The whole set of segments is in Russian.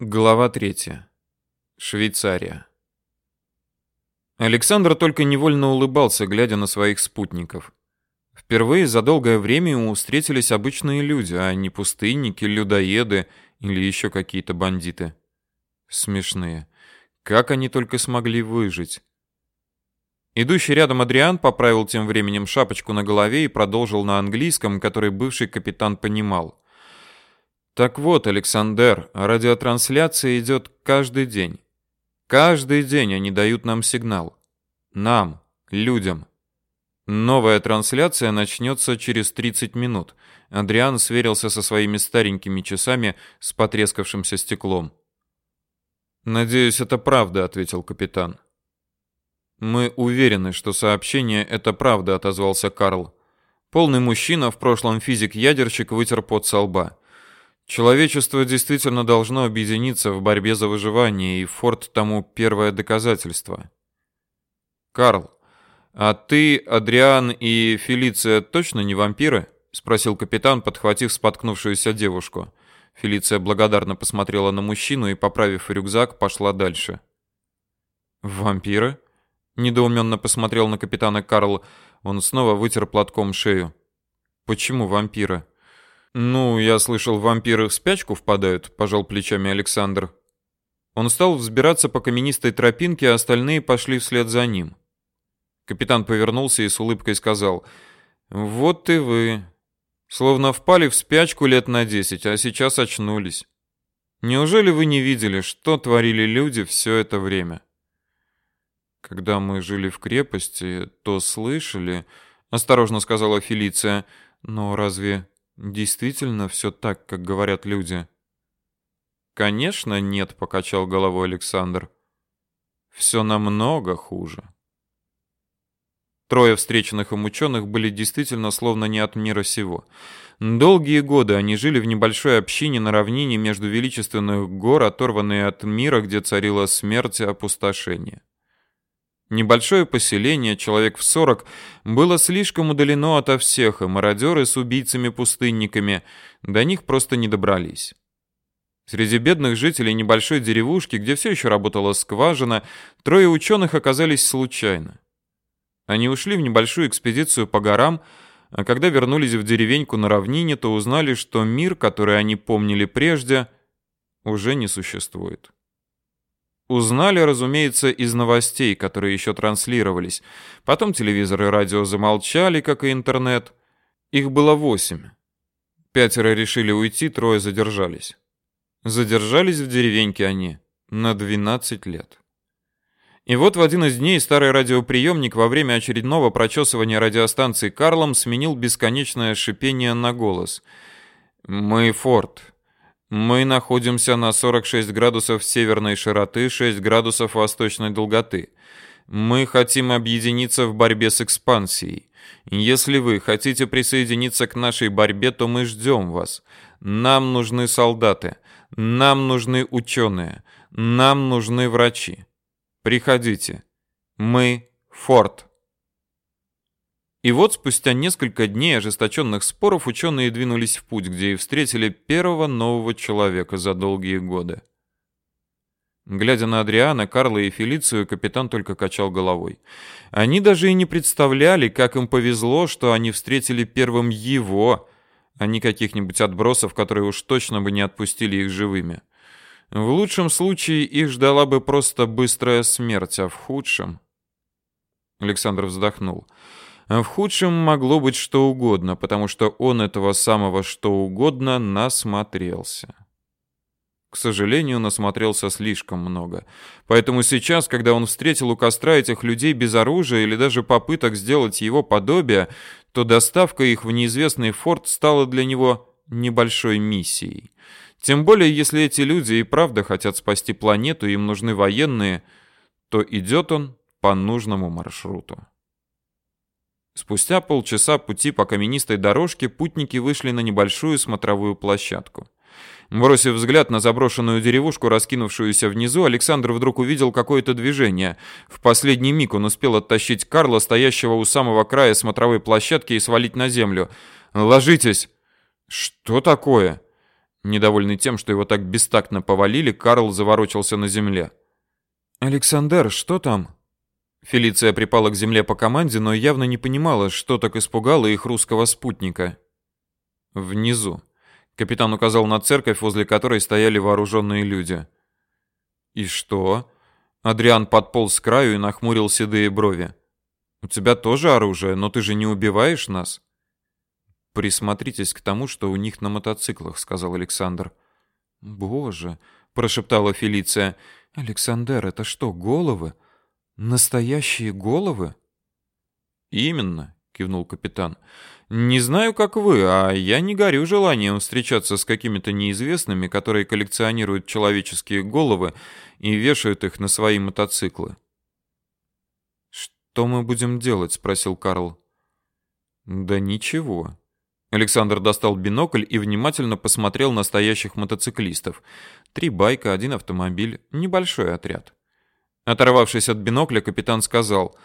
Глава 3. Швейцария. Александр только невольно улыбался, глядя на своих спутников. Впервые за долгое время ему встретились обычные люди, а не пустынники, людоеды или еще какие-то бандиты. Смешные. Как они только смогли выжить? Идущий рядом Адриан поправил тем временем шапочку на голове и продолжил на английском, который бывший капитан понимал. Так вот, Александр, радиотрансляция идет каждый день. Каждый день они дают нам сигнал. Нам, людям. Новая трансляция начнется через 30 минут. Адриан сверился со своими старенькими часами с потрескавшимся стеклом. Надеюсь, это правда, ответил капитан. Мы уверены, что сообщение это правда, отозвался Карл. Полный мужчина, в прошлом физик-ядерщик, вытер пот со лба. Человечество действительно должно объединиться в борьбе за выживание, и Форд тому первое доказательство. Карл, а ты, Адриан и Фелиция точно не вампиры? спросил капитан, подхватив споткнувшуюся девушку. Фелиция благодарно посмотрела на мужчину и, поправив рюкзак, пошла дальше. Вампиры? недоуменно посмотрел на капитана Карл. Он снова вытер платком шею. Почему вампиры? Ну, я слышал, вампиры в спячку впадают, пожал плечами Александр. Он стал взбираться по каменистой тропинке, а остальные пошли вслед за ним. Капитан повернулся и с улыбкой сказал: "Вот и вы, словно впали в спячку лет на десять, а сейчас очнулись. Неужели вы не видели, что творили люди все это время?" Когда мы жили в крепости, то слышали, осторожно сказала Фелиция. Но разве Действительно все так, как говорят люди? Конечно, нет, покачал головой Александр. Все намного хуже. Трое встреченных им ученых были действительно словно не от мира сего. Долгие годы они жили в небольшой общине на равнине между величественных гор, оторванные от мира, где царила смерть и опустошение. Небольшое поселение, человек в сорок, было слишком удалено ото всех, и мародеры с убийцами-пустынниками до них просто не добрались. Среди бедных жителей небольшой деревушки, где все еще работала скважина, трое ученых оказались случайно. Они ушли в небольшую экспедицию по горам, а когда вернулись в деревеньку на равнине, то узнали, что мир, который они помнили прежде, уже не существует. Узнали, разумеется, из новостей, которые еще транслировались. Потом телевизор и радио замолчали, как и интернет. Их было восемь. Пятеро решили уйти, трое задержались. Задержались в деревеньке они на 12 лет. И вот в один из дней старый радиоприемник во время очередного прочесывания радиостанции Карлом сменил бесконечное шипение на голос. «Мы Форд. Мы находимся на 46 градусов северной широты, 6 градусов восточной долготы. Мы хотим объединиться в борьбе с экспансией. Если вы хотите присоединиться к нашей борьбе, то мы ждем вас. Нам нужны солдаты, нам нужны ученые, нам нужны врачи. Приходите. Мы Форт. И вот спустя несколько дней ожесточенных споров ученые двинулись в путь, где и встретили первого нового человека за долгие годы. Глядя на Адриана, Карла и Фелицию, капитан только качал головой. Они даже и не представляли, как им повезло, что они встретили первым его, а не каких-нибудь отбросов, которые уж точно бы не отпустили их живыми. В лучшем случае их ждала бы просто быстрая смерть, а в худшем... Александр вздохнул. В худшем могло быть что угодно, потому что он этого самого что угодно насмотрелся. К сожалению, насмотрелся слишком много. Поэтому сейчас, когда он встретил у костра этих людей без оружия или даже попыток сделать его подобие, то доставка их в неизвестный форт стала для него небольшой миссией. Тем более, если эти люди и правда хотят спасти планету, им нужны военные, то идет он по нужному маршруту. Спустя полчаса пути по каменистой дорожке путники вышли на небольшую смотровую площадку. Бросив взгляд на заброшенную деревушку, раскинувшуюся внизу, Александр вдруг увидел какое-то движение. В последний миг он успел оттащить Карла, стоящего у самого края смотровой площадки, и свалить на землю. «Ложитесь!» «Что такое?» Недовольный тем, что его так бестактно повалили, Карл заворочился на земле. «Александр, что там?» Фелиция припала к земле по команде, но явно не понимала, что так испугало их русского спутника. «Внизу». Капитан указал на церковь, возле которой стояли вооруженные люди. «И что?» Адриан подполз с краю и нахмурил седые брови. «У тебя тоже оружие, но ты же не убиваешь нас?» «Присмотритесь к тому, что у них на мотоциклах», — сказал Александр. «Боже!» — прошептала Фелиция. «Александр, это что, головы? Настоящие головы?» «Именно», — кивнул капитан. «Не знаю, как вы, а я не горю желанием встречаться с какими-то неизвестными, которые коллекционируют человеческие головы и вешают их на свои мотоциклы». «Что мы будем делать?» — спросил Карл. «Да ничего. Александр достал бинокль и внимательно посмотрел на стоящих мотоциклистов. Три байка, один автомобиль, небольшой отряд. Оторвавшись от бинокля, капитан сказал: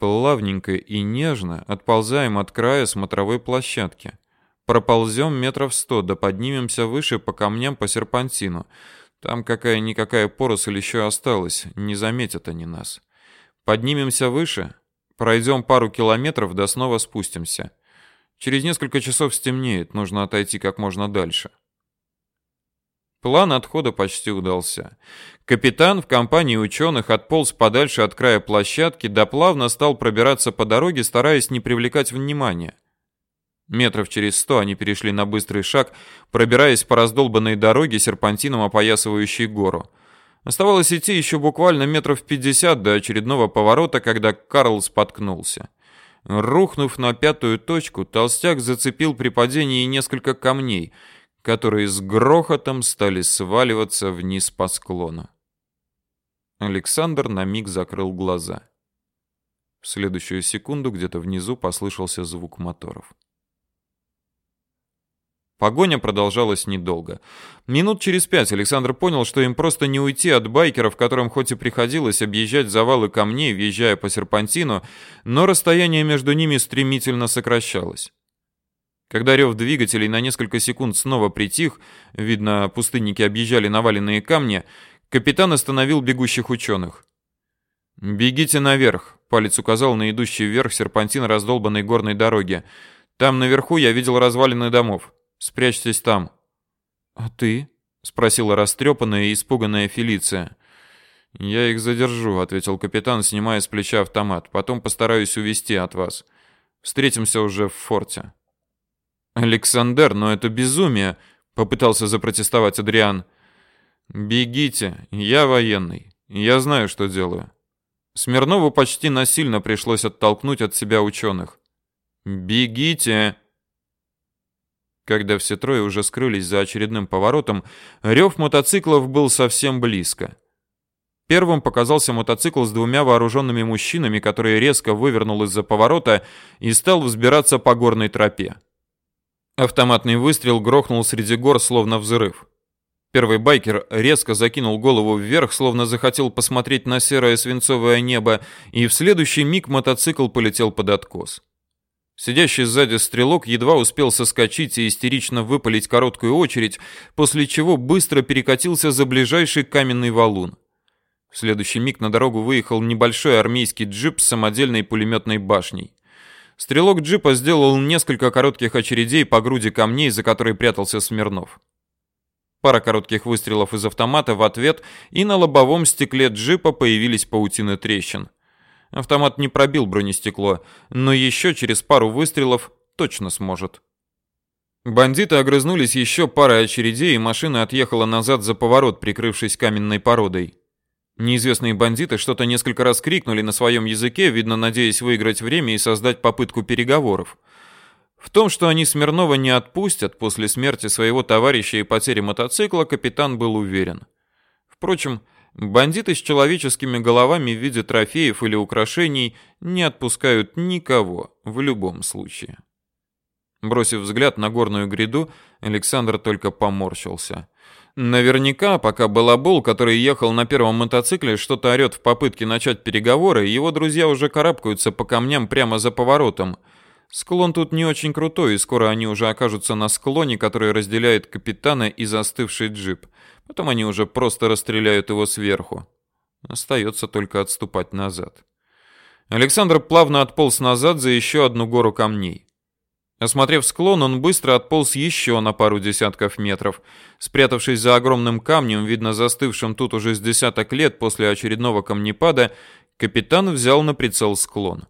"Плавненько и нежно отползаем от края смотровой площадки. Проползем метров сто, да поднимемся выше по камням по серпантину. Там какая-никакая поросль еще осталась, не заметят они нас. Поднимемся выше, пройдем пару километров, да снова спустимся. Через несколько часов стемнеет, нужно отойти как можно дальше. План отхода почти удался. Капитан в компании ученых отполз подальше от края площадки, да плавно стал пробираться по дороге, стараясь не привлекать внимания. Метров через сто они перешли на быстрый шаг, пробираясь по раздолбанной дороге, серпантином опоясывающей гору. Оставалось идти еще буквально метров пятьдесят до очередного поворота, когда Карл споткнулся. Рухнув на пятую точку, толстяк зацепил при падении несколько камней, которые с грохотом стали сваливаться вниз по склону. Александр на миг закрыл глаза. В следующую секунду где-то внизу послышался звук моторов. Погоня продолжалась недолго. Минут через пять Александр понял, что им просто не уйти от байкеров, которым хоть и приходилось объезжать завалы камней, въезжая по серпантину, но расстояние между ними стремительно сокращалось. Когда рев двигателей на несколько секунд снова притих, видно, пустынники объезжали наваленные камни, капитан остановил бегущих ученых. «Бегите наверх», — палец указал на идущий вверх серпантин раздолбанной горной дороги. «Там наверху я видел развалины домов». Спрячьтесь там. А ты? спросила растрепанная и испуганная Фелиция. Я их задержу, ответил капитан, снимая с плеча автомат. Потом постараюсь увести от вас. Встретимся уже в форте. Александр, но это безумие, попытался запротестовать Адриан. Бегите, я военный. Я знаю, что делаю. Смирнову почти насильно пришлось оттолкнуть от себя ученых. Бегите, когда все трое уже скрылись за очередным поворотом, рев мотоциклов был совсем близко. Первым показался мотоцикл с двумя вооруженными мужчинами, который резко вывернул из-за поворота и стал взбираться по горной тропе. Автоматный выстрел грохнул среди гор, словно взрыв. Первый байкер резко закинул голову вверх, словно захотел посмотреть на серое свинцовое небо, и в следующий миг мотоцикл полетел под откос. Сидящий сзади стрелок едва успел соскочить и истерично выпалить короткую очередь, после чего быстро перекатился за ближайший каменный валун. В следующий миг на дорогу выехал небольшой армейский джип с самодельной пулеметной башней. Стрелок джипа сделал несколько коротких очередей по груди камней, за которой прятался Смирнов. Пара коротких выстрелов из автомата в ответ, и на лобовом стекле джипа появились паутины трещин. Автомат не пробил бронестекло, но еще через пару выстрелов точно сможет. Бандиты огрызнулись еще парой очередей, и машина отъехала назад за поворот, прикрывшись каменной породой. Неизвестные бандиты что-то несколько раз крикнули на своем языке, видно, надеясь выиграть время и создать попытку переговоров. В том, что они Смирнова не отпустят после смерти своего товарища и потери мотоцикла, капитан был уверен. Впрочем, Бандиты с человеческими головами в виде трофеев или украшений не отпускают никого в любом случае. Бросив взгляд на горную гряду, Александр только поморщился. Наверняка, пока Балабол, который ехал на первом мотоцикле, что-то орет в попытке начать переговоры, его друзья уже карабкаются по камням прямо за поворотом. Склон тут не очень крутой, и скоро они уже окажутся на склоне, который разделяет капитана и застывший джип. Потом они уже просто расстреляют его сверху. Остается только отступать назад. Александр плавно отполз назад за еще одну гору камней. Осмотрев склон, он быстро отполз еще на пару десятков метров. Спрятавшись за огромным камнем, видно застывшим тут уже с десяток лет после очередного камнепада, капитан взял на прицел склон.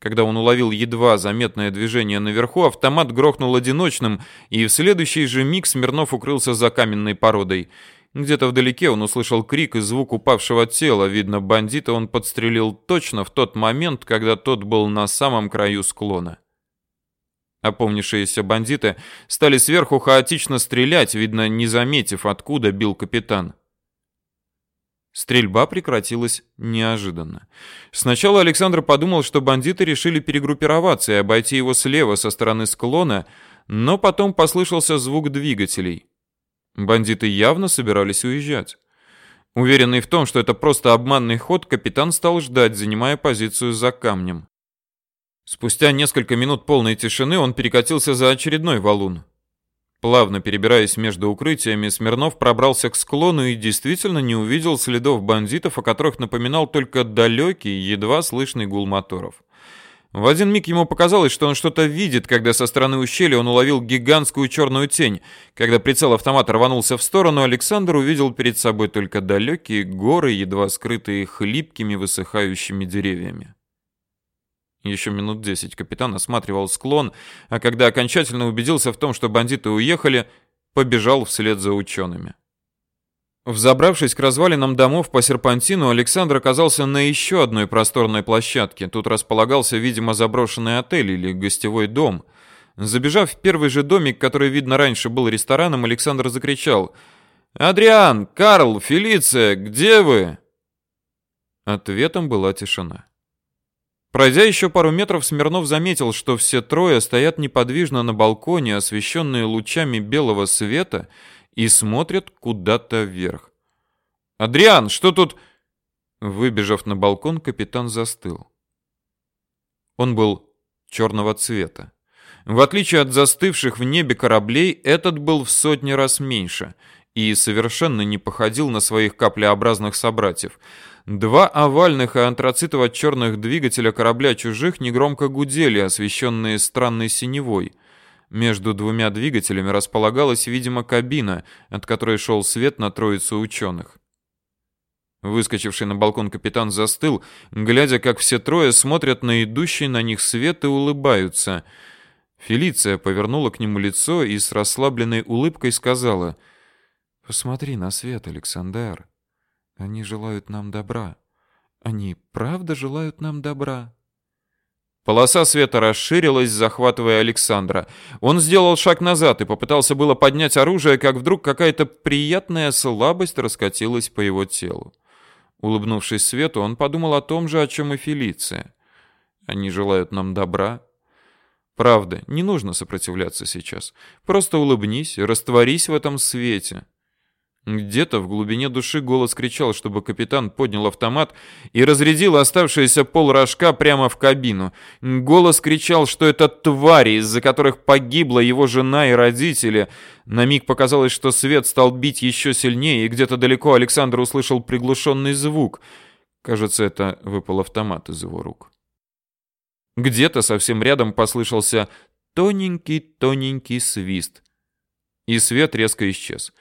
Когда он уловил едва заметное движение наверху, автомат грохнул одиночным, и в следующий же миг Смирнов укрылся за каменной породой. Где-то вдалеке он услышал крик и звук упавшего тела. Видно, бандита он подстрелил точно в тот момент, когда тот был на самом краю склона. Опомнившиеся бандиты стали сверху хаотично стрелять, видно, не заметив, откуда бил капитан. Стрельба прекратилась неожиданно. Сначала Александр подумал, что бандиты решили перегруппироваться и обойти его слева со стороны склона, но потом послышался звук двигателей. Бандиты явно собирались уезжать. Уверенный в том, что это просто обманный ход, капитан стал ждать, занимая позицию за камнем. Спустя несколько минут полной тишины он перекатился за очередной валун. Плавно перебираясь между укрытиями, Смирнов пробрался к склону и действительно не увидел следов бандитов, о которых напоминал только далекий, едва слышный гул моторов. В один миг ему показалось, что он что-то видит, когда со стороны ущелья он уловил гигантскую черную тень. Когда прицел автомата рванулся в сторону, Александр увидел перед собой только далекие горы, едва скрытые хлипкими высыхающими деревьями. Еще минут десять капитан осматривал склон, а когда окончательно убедился в том, что бандиты уехали, побежал вслед за учеными. Взобравшись к развалинам домов по серпантину, Александр оказался на еще одной просторной площадке. Тут располагался, видимо, заброшенный отель или гостевой дом. Забежав в первый же домик, который, видно, раньше был рестораном, Александр закричал «Адриан! Карл! Фелиция! Где вы?» Ответом была тишина. Пройдя еще пару метров, Смирнов заметил, что все трое стоят неподвижно на балконе, освещенные лучами белого света, и смотрят куда-то вверх. «Адриан, что тут...» Выбежав на балкон, капитан застыл. Он был черного цвета. В отличие от застывших в небе кораблей, этот был в сотни раз меньше и совершенно не походил на своих каплеобразных собратьев — Два овальных и антрацитово-черных двигателя корабля чужих негромко гудели, освещенные странной синевой. Между двумя двигателями располагалась, видимо, кабина, от которой шел свет на троицу ученых. Выскочивший на балкон капитан застыл, глядя, как все трое смотрят на идущий на них свет и улыбаются. Фелиция повернула к нему лицо и с расслабленной улыбкой сказала «Посмотри на свет, Александр». Они желают нам добра. Они правда желают нам добра. Полоса света расширилась, захватывая Александра. Он сделал шаг назад и попытался было поднять оружие, как вдруг какая-то приятная слабость раскатилась по его телу. Улыбнувшись свету, он подумал о том же, о чем и Фелиция. Они желают нам добра. Правда, не нужно сопротивляться сейчас. Просто улыбнись, растворись в этом свете. Где-то в глубине души голос кричал, чтобы капитан поднял автомат и разрядил оставшиеся полрожка прямо в кабину. Голос кричал, что это твари, из-за которых погибла его жена и родители. На миг показалось, что свет стал бить еще сильнее, и где-то далеко Александр услышал приглушенный звук. Кажется, это выпал автомат из его рук. Где-то совсем рядом послышался тоненький-тоненький свист. И свет резко исчез.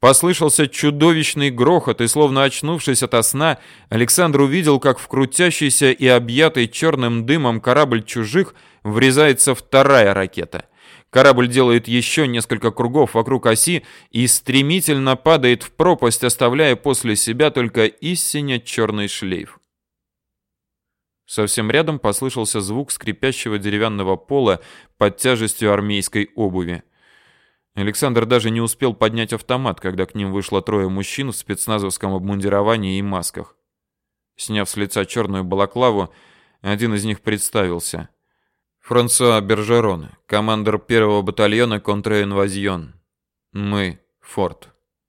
Послышался чудовищный грохот, и словно очнувшись ото сна, Александр увидел, как в крутящийся и объятый черным дымом корабль чужих врезается вторая ракета. Корабль делает еще несколько кругов вокруг оси и стремительно падает в пропасть, оставляя после себя только истинно черный шлейф. Совсем рядом послышался звук скрипящего деревянного пола под тяжестью армейской обуви. Александр даже не успел поднять автомат, когда к ним вышло трое мужчин в спецназовском обмундировании и масках. Сняв с лица черную балаклаву, один из них представился. Франсуа Бержерон, командир первого батальона контр-инвазион. Мы, Форт.